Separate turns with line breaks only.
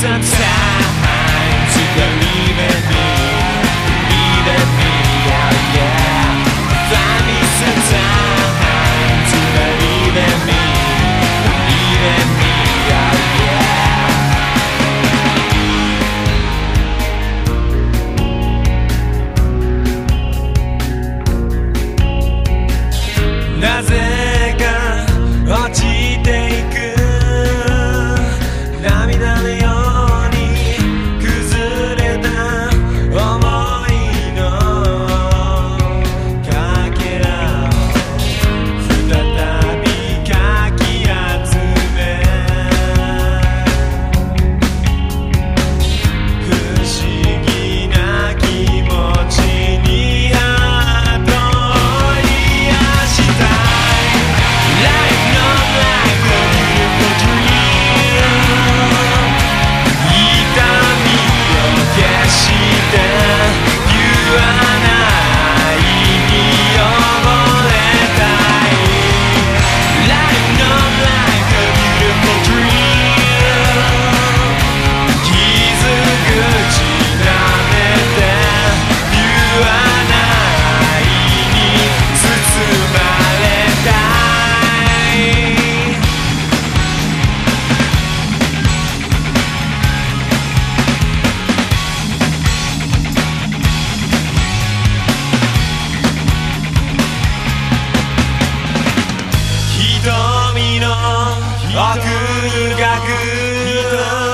some time to believe 奥深く映